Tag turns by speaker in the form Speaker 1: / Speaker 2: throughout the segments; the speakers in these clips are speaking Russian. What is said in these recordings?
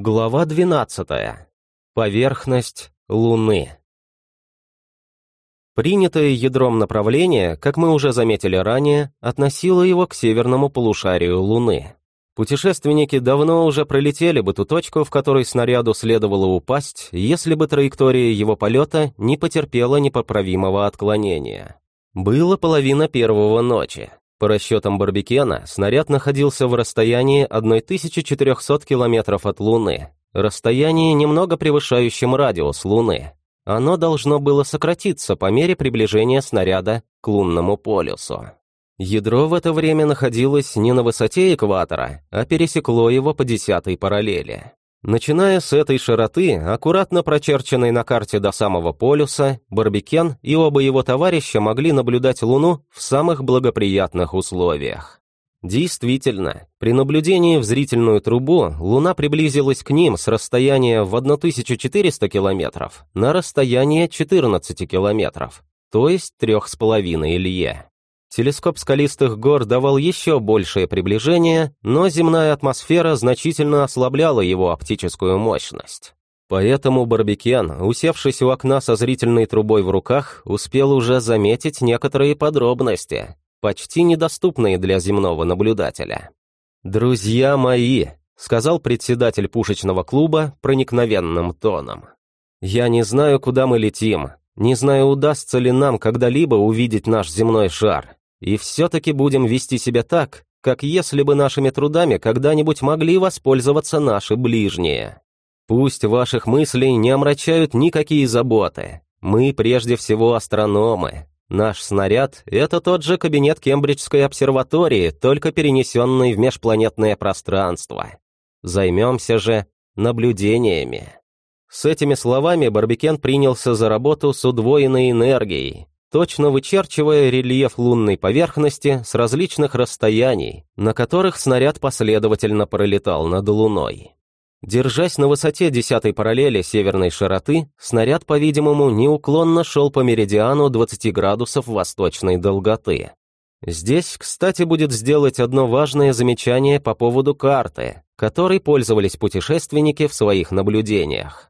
Speaker 1: Глава 12. Поверхность Луны. Принятое ядром направление, как мы уже заметили ранее, относило его к северному полушарию Луны. Путешественники давно уже пролетели бы ту точку, в которой снаряду следовало упасть, если бы траектория его полета не потерпела непоправимого отклонения. Было половина первого ночи. По расчетам Барбекена, снаряд находился в расстоянии 1400 километров от Луны, расстояние, немного превышающем радиус Луны. Оно должно было сократиться по мере приближения снаряда к лунному полюсу. Ядро в это время находилось не на высоте экватора, а пересекло его по десятой параллели. Начиная с этой широты, аккуратно прочерченной на карте до самого полюса, Барбикен и оба его товарища могли наблюдать Луну в самых благоприятных условиях. Действительно, при наблюдении в зрительную трубу Луна приблизилась к ним с расстояния в 1400 километров на расстояние 14 километров, то есть 3,5 лье. Телескоп скалистых гор давал еще большее приближение, но земная атмосфера значительно ослабляла его оптическую мощность. Поэтому Барбекен, усевшись у окна со зрительной трубой в руках, успел уже заметить некоторые подробности, почти недоступные для земного наблюдателя. «Друзья мои», — сказал председатель пушечного клуба проникновенным тоном, «я не знаю, куда мы летим, не знаю, удастся ли нам когда-либо увидеть наш земной шар, и все-таки будем вести себя так, как если бы нашими трудами когда-нибудь могли воспользоваться наши ближние. Пусть ваших мыслей не омрачают никакие заботы. Мы прежде всего астрономы. Наш снаряд — это тот же кабинет Кембриджской обсерватории, только перенесенный в межпланетное пространство. Займемся же наблюдениями. С этими словами Барбикен принялся за работу с удвоенной энергией, точно вычерчивая рельеф лунной поверхности с различных расстояний, на которых снаряд последовательно пролетал над Луной. Держась на высоте десятой параллели северной широты, снаряд, по-видимому, неуклонно шел по меридиану 20 градусов восточной долготы. Здесь, кстати, будет сделать одно важное замечание по поводу карты, которой пользовались путешественники в своих наблюдениях.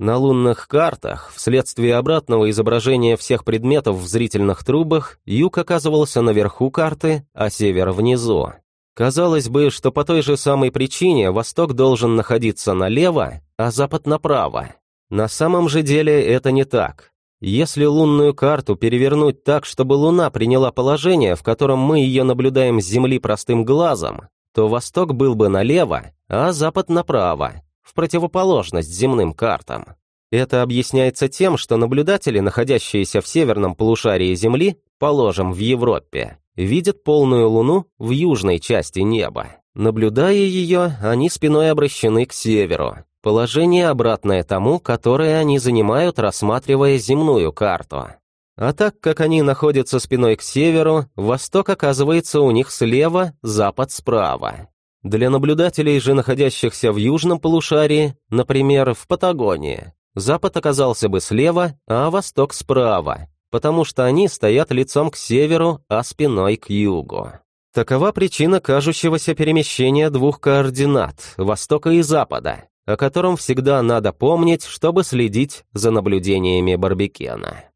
Speaker 1: На лунных картах, вследствие обратного изображения всех предметов в зрительных трубах, юг оказывался наверху карты, а север внизу. Казалось бы, что по той же самой причине восток должен находиться налево, а запад направо. На самом же деле это не так. Если лунную карту перевернуть так, чтобы Луна приняла положение, в котором мы ее наблюдаем с Земли простым глазом, то восток был бы налево, а запад направо, в противоположность земным картам. Это объясняется тем, что наблюдатели, находящиеся в северном полушарии Земли, положим, в Европе, видят полную Луну в южной части неба. Наблюдая ее, они спиной обращены к северу. Положение обратное тому, которое они занимают, рассматривая земную карту. А так как они находятся спиной к северу, восток оказывается у них слева, запад справа. Для наблюдателей же, находящихся в южном полушарии, например, в Патагонии, запад оказался бы слева, а восток справа, потому что они стоят лицом к северу, а спиной к югу. Такова причина кажущегося перемещения двух координат, востока и запада, о котором всегда надо помнить, чтобы следить за наблюдениями Барбекена.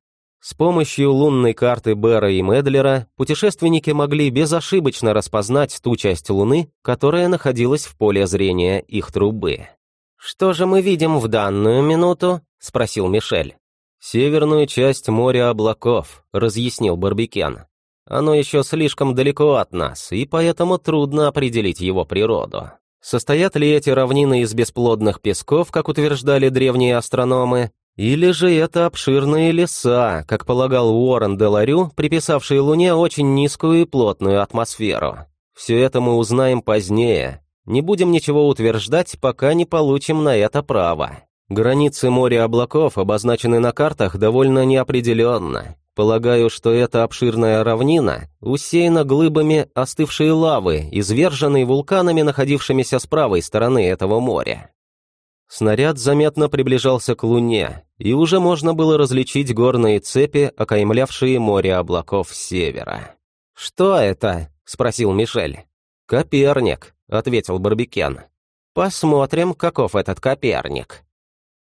Speaker 1: С помощью лунной карты Бера и Медлера путешественники могли безошибочно распознать ту часть Луны, которая находилась в поле зрения их трубы. «Что же мы видим в данную минуту?» — спросил Мишель. «Северную часть моря облаков», — разъяснил Барбикен. «Оно еще слишком далеко от нас, и поэтому трудно определить его природу. Состоят ли эти равнины из бесплодных песков, как утверждали древние астрономы, или же это обширные леса, как полагал Уоррен де Ларю, приписавший Луне очень низкую и плотную атмосферу. Все это мы узнаем позднее. Не будем ничего утверждать, пока не получим на это право. Границы моря облаков обозначены на картах довольно неопределенно. Полагаю, что эта обширная равнина усеяна глыбами остывшей лавы, изверженной вулканами, находившимися с правой стороны этого моря. Снаряд заметно приближался к Луне, и уже можно было различить горные цепи, окаймлявшие море облаков севера. «Что это?» — спросил Мишель. «Коперник», — ответил Барбикен. Посмотрим, каков этот Коперник.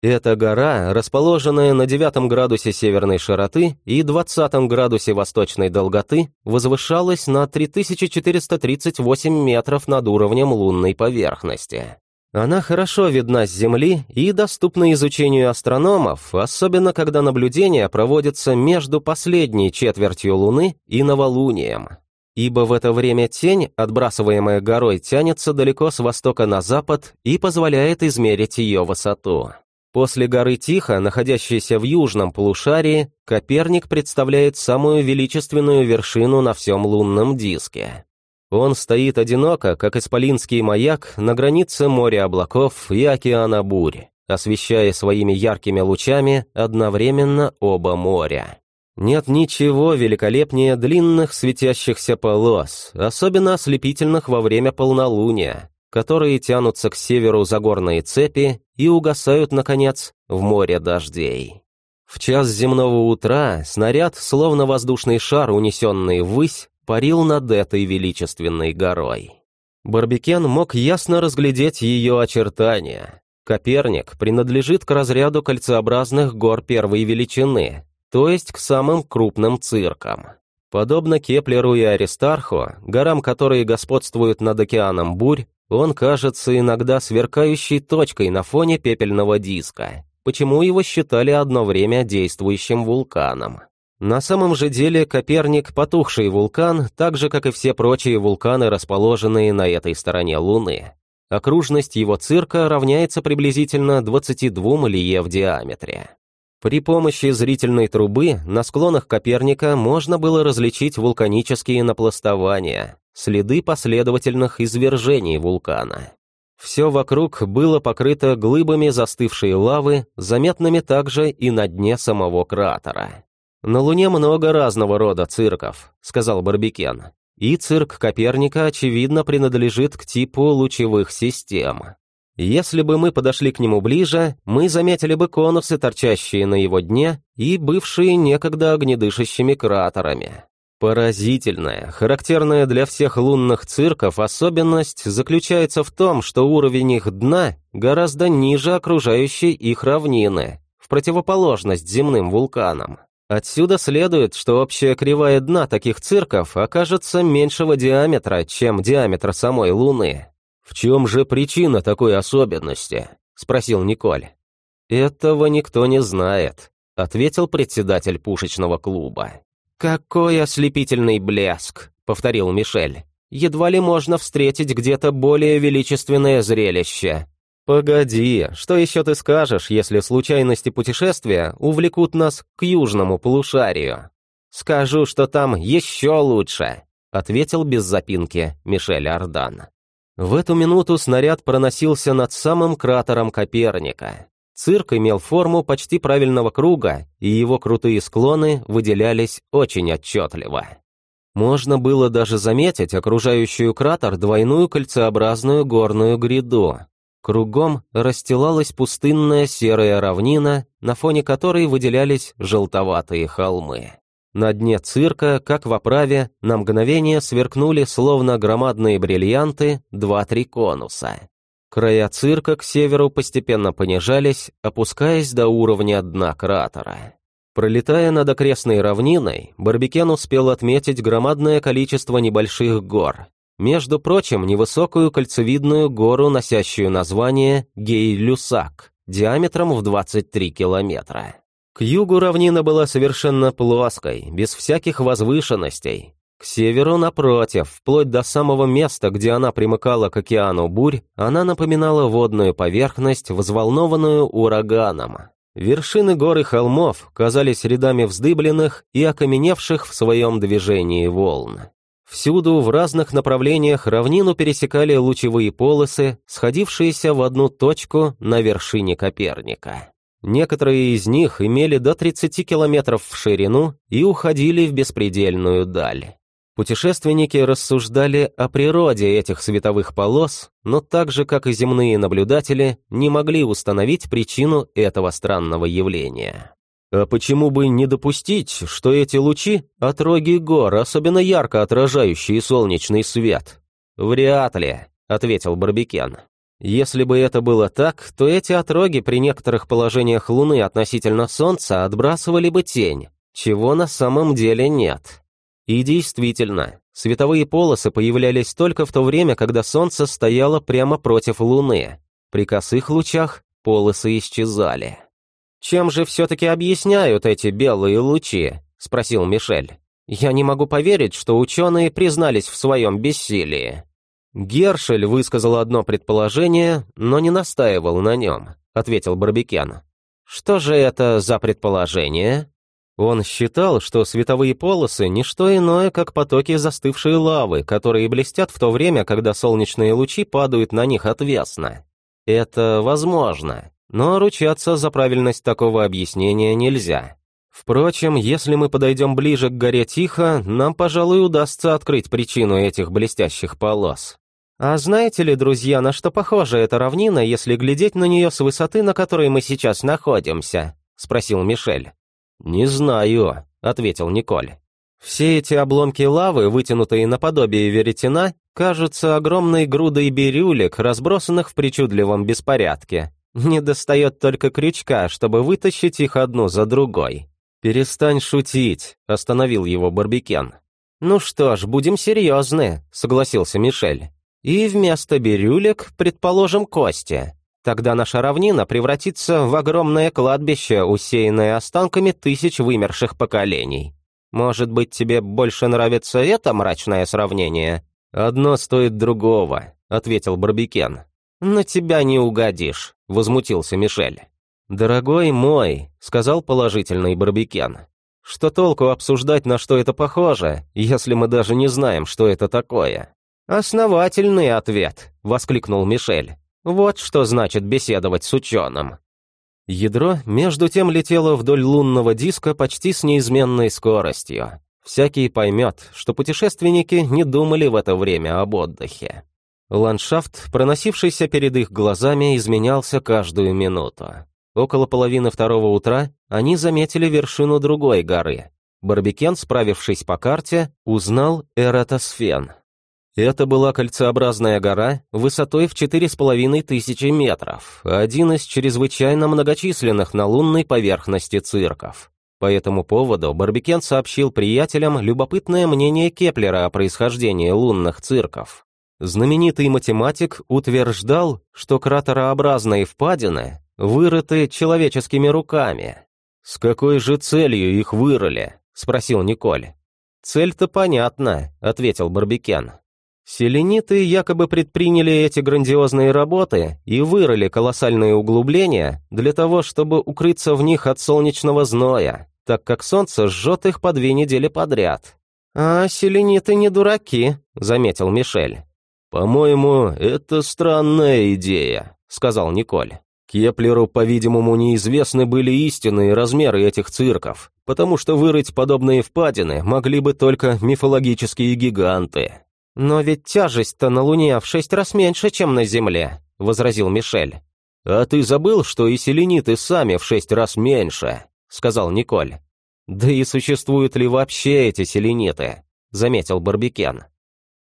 Speaker 1: Эта гора, расположенная на 9 градусе северной широты и 20 градусе восточной долготы, возвышалась на 3438 метров над уровнем лунной поверхности. Она хорошо видна с Земли и доступна изучению астрономов, особенно когда наблюдения проводятся между последней четвертью Луны и новолунием. Ибо в это время тень, отбрасываемая горой, тянется далеко с востока на запад и позволяет измерить ее высоту. После горы Тихо, находящейся в южном полушарии, Коперник представляет самую величественную вершину на всем лунном диске. Он стоит одиноко, как исполинский маяк, на границе моря облаков и океана бурь, освещая своими яркими лучами одновременно оба моря. Нет ничего великолепнее длинных светящихся полос, особенно ослепительных во время полнолуния, которые тянутся к северу за горные цепи и угасают, наконец, в море дождей. В час земного утра снаряд, словно воздушный шар, унесенный ввысь, парил над этой величественной горой. Барбикен мог ясно разглядеть ее очертания. Коперник принадлежит к разряду кольцеобразных гор первой величины, то есть к самым крупным циркам. Подобно Кеплеру и Аристарху, горам, которые господствуют над океаном бурь, он кажется иногда сверкающей точкой на фоне пепельного диска, почему его считали одно время действующим вулканом. На самом же деле Коперник – потухший вулкан, так же, как и все прочие вулканы, расположенные на этой стороне Луны. Окружность его цирка равняется приблизительно 22 лие в диаметре. При помощи зрительной трубы на склонах Коперника можно было различить вулканические напластования, следы последовательных извержений вулкана. Все вокруг было покрыто глыбами застывшей лавы, заметными также и на дне самого кратера. «На Луне много разного рода цирков», — сказал Барбикен. «И цирк Коперника, очевидно, принадлежит к типу лучевых систем. Если бы мы подошли к нему ближе, мы заметили бы конусы, торчащие на его дне, и бывшие некогда огнедышащими кратерами. Поразительная, характерная для всех лунных цирков особенность заключается в том, что уровень их дна гораздо ниже окружающей их равнины, в противоположность земным вулканам. Отсюда следует, что общая кривая дна таких цирков окажется меньшего диаметра, чем диаметр самой Луны. «В чем же причина такой особенности?» — спросил Николь. «Этого никто не знает», — ответил председатель пушечного клуба. «Какой ослепительный блеск!» — повторил Мишель. «Едва ли можно встретить где-то более величественное зрелище». «Погоди, что еще ты скажешь, если случайности путешествия увлекут нас к южному полушарию?» «Скажу, что там еще лучше», — ответил без запинки Мишель Ардан. В эту минуту снаряд проносился над самым кратером Коперника. Цирк имел форму почти правильного круга, и его крутые склоны выделялись очень отчетливо. Можно было даже заметить окружающую кратер двойную кольцеобразную горную гряду. Кругом расстилалась пустынная серая равнина, на фоне которой выделялись желтоватые холмы. На дне цирка, как в оправе, на мгновение сверкнули, словно громадные бриллианты, два-три конуса. Края цирка к северу постепенно понижались, опускаясь до уровня дна кратера. Пролетая над окрестной равниной, Барбикен успел отметить громадное количество небольших гор. Между прочим, невысокую кольцевидную гору, носящую название Гей-Люсак, диаметром в 23 километра. К югу равнина была совершенно плоской, без всяких возвышенностей, к северу, напротив, вплоть до самого места, где она примыкала к океану бурь, она напоминала водную поверхность, взволнованную ураганом. Вершины гор и холмов казались рядами вздыбленных и окаменевших в своем движении волн. Всюду в разных направлениях равнину пересекали лучевые полосы, сходившиеся в одну точку на вершине Коперника. Некоторые из них имели до 30 километров в ширину и уходили в беспредельную даль. Путешественники рассуждали о природе этих световых полос, но так же, как и земные наблюдатели, не могли установить причину этого странного явления. А почему бы не допустить, что эти лучи — отроги гор, особенно ярко отражающие солнечный свет? «Вряд ли», — ответил Барбикен. Если бы это было так, то эти отроги при некоторых положениях Луны относительно Солнца отбрасывали бы тень, чего на самом деле нет. И действительно, световые полосы появлялись только в то время, когда Солнце стояло прямо против Луны. При косых лучах полосы исчезали. «Чем же все-таки объясняют эти белые лучи?» — спросил Мишель. «Я не могу поверить, что ученые признались в своем бессилии». «Гершель высказал одно предположение, но не настаивал на нем», — ответил Барбекен. «Что же это за предположение?» Он считал, что световые полосы — не что иное, как потоки застывшей лавы, которые блестят в то время, когда солнечные лучи падают на них отвесно. Это возможно, но ручаться за правильность такого объяснения нельзя. Впрочем, если мы подойдем ближе к горе Тихо, нам, пожалуй, удастся открыть причину этих блестящих полос. А знаете ли, друзья, на что похожа эта равнина, если глядеть на нее с высоты, на которой мы сейчас находимся? Спросил Мишель. Не знаю, ответил Николь. Все эти обломки лавы, вытянутые наподобие веретена, кажутся огромной грудой бирюлек, разбросанных в причудливом беспорядке. Не достает только крючка, чтобы вытащить их одну за другой. «Перестань шутить», — остановил его Барбикен. «Ну что ж, будем серьезны», — согласился Мишель. И вместо бирюлек, предположим, кости. Тогда наша равнина превратится в огромное кладбище, усеянное останками тысяч вымерших поколений. Может быть, тебе больше нравится это мрачное сравнение? Одно стоит другого, ответил Барбикен. На тебя не угодишь, возмутился Мишель. Дорогой мой, сказал положительный Барбикен. Что толку обсуждать, на что это похоже, если мы даже не знаем, что это такое? «Основательный ответ», — воскликнул Мишель. «Вот что значит беседовать с ученым». Ядро, между тем, летело вдоль лунного диска почти с неизменной скоростью. Всякий поймет, что путешественники не думали в это время об отдыхе. Ландшафт, проносившийся перед их глазами, изменялся каждую минуту. Около половины второго утра они заметили вершину другой горы. Барбекен, справившись по карте, узнал Эратосфен, это была кольцеобразная гора высотой в четыре с половиной тысячи метров, один из чрезвычайно многочисленных на лунной поверхности цирков. По этому поводу Барбекен сообщил приятелям любопытное мнение Кеплера о происхождении лунных цирков. Знаменитый математик утверждал, что кратерообразные впадины вырыты человеческими руками. «С какой же целью их вырыли?» — спросил Николь. «Цель-то понятна», — ответил Барбекен. Селениты якобы предприняли эти грандиозные работы и вырыли колоссальные углубления для того, чтобы укрыться в них от солнечного зноя, так как солнце жжет их по две недели подряд. «А селениты не дураки», — заметил Мишель. «По-моему, это странная идея», — сказал Николь. Кеплеру, по-видимому, неизвестны были истинные размеры этих цирков, потому что вырыть подобные впадины могли бы только мифологические гиганты. «Но ведь тяжесть-то на Луне в шесть раз меньше, чем на Земле», — возразил Мишель. «А ты забыл, что и селениты сами в шесть раз меньше», — сказал Николь. «Да и существуют ли вообще эти селениты?» — заметил Барбикен.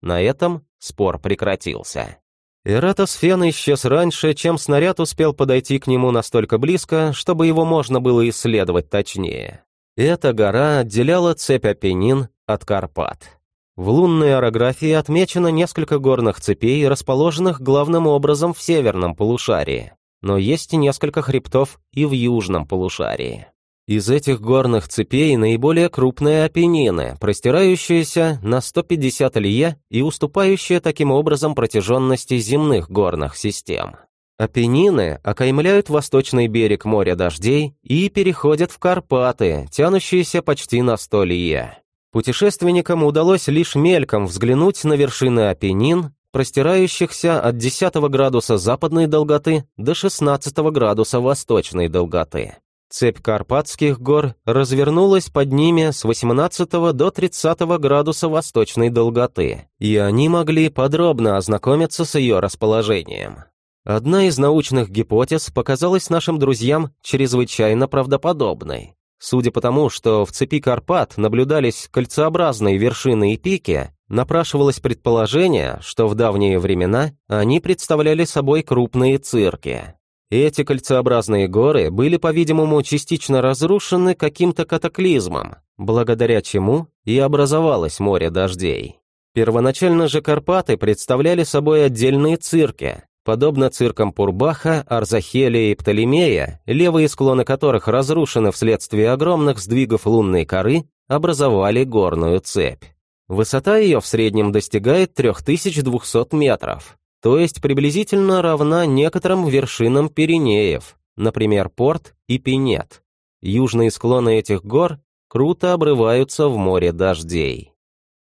Speaker 1: На этом спор прекратился. Эратосфен исчез раньше, чем снаряд успел подойти к нему настолько близко, чтобы его можно было исследовать точнее. Эта гора отделяла цепь Апеннин от Карпат. В лунной орографии отмечено несколько горных цепей, расположенных главным образом в северном полушарии, но есть несколько хребтов и в южном полушарии. Из этих горных цепей наиболее крупные апеннины, простирающиеся на 150 лье и уступающие таким образом протяженности земных горных систем. Апеннины окаймляют восточный берег моря дождей и переходят в Карпаты, тянущиеся почти на 100 лье. Путешественникам удалось лишь мельком взглянуть на вершины Апеннин, простирающихся от 10 градуса западной долготы до 16 градуса восточной долготы. Цепь Карпатских гор развернулась под ними с 18 до 30 градуса восточной долготы, и они могли подробно ознакомиться с ее расположением. Одна из научных гипотез показалась нашим друзьям чрезвычайно правдоподобной. Судя по тому, что в цепи Карпат наблюдались кольцеобразные вершины и пики, напрашивалось предположение, что в давние времена они представляли собой крупные цирки. Эти кольцеобразные горы были, по-видимому, частично разрушены каким-то катаклизмом, благодаря чему и образовалось море дождей. Первоначально же Карпаты представляли собой отдельные цирки, подобно циркам Пурбаха, Арзахелия и Птолемея, левые склоны которых разрушены вследствие огромных сдвигов лунной коры, образовали горную цепь. Высота ее в среднем достигает 3200 метров, то есть приблизительно равна некоторым вершинам Пиренеев, например, Порт и Пинет. Южные склоны этих гор круто обрываются в море дождей.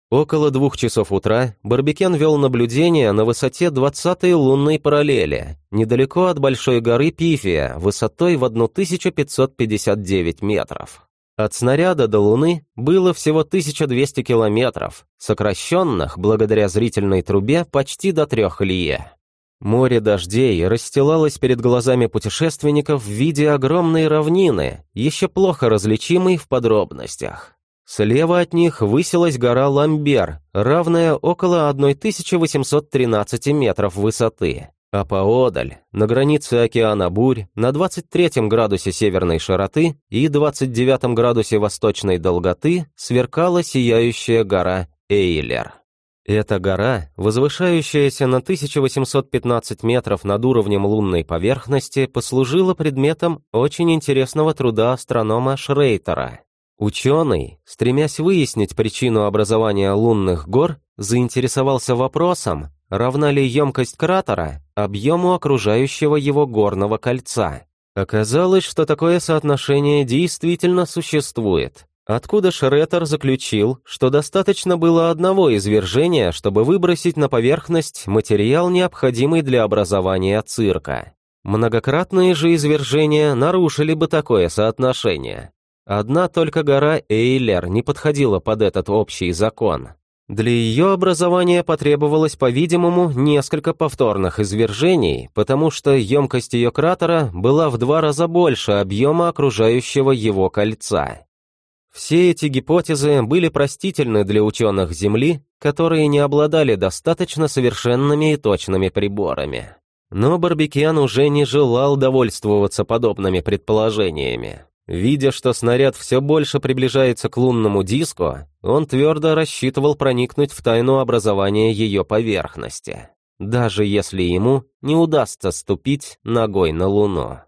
Speaker 1: Около двух часов утра Барбекен вел наблюдение на высоте 20-й лунной параллели, недалеко от большой горы Пифия, высотой в 1559 метров. От снаряда до Луны было всего 1200 километров, сокращенных, благодаря зрительной трубе, почти до трех лье. Море дождей расстилалось перед глазами путешественников в виде огромной равнины, еще плохо различимой в подробностях. Слева от них высилась гора Ламбер, равная около 1813 метров высоты. А поодаль, на границе океана бурь, на 23 градусе северной широты и 29 градусе восточной долготы сверкала сияющая гора Эйлер. Эта гора, возвышающаяся на 1815 метров над уровнем лунной поверхности, послужила предметом очень интересного труда астронома Шрейтера. Ученый, стремясь выяснить причину образования лунных гор, заинтересовался вопросом, равна ли емкость кратера объему окружающего его горного кольца. Оказалось, что такое соотношение действительно существует, откуда Шреттер заключил, что достаточно было одного извержения, чтобы выбросить на поверхность материал, необходимый для образования цирка. Многократные же извержения нарушили бы такое соотношение. Одна только гора Эйлер не подходила под этот общий закон. Для ее образования потребовалось, по-видимому, несколько повторных извержений, потому что емкость ее кратера была в два раза больше объема окружающего его кольца. Все эти гипотезы были простительны для ученых Земли, которые не обладали достаточно совершенными и точными приборами. Но Барбекен уже не желал довольствоваться подобными предположениями. Видя, что снаряд все больше приближается к лунному диску, он твердо рассчитывал проникнуть в тайну образования ее поверхности, даже если ему не удастся ступить ногой на Луну.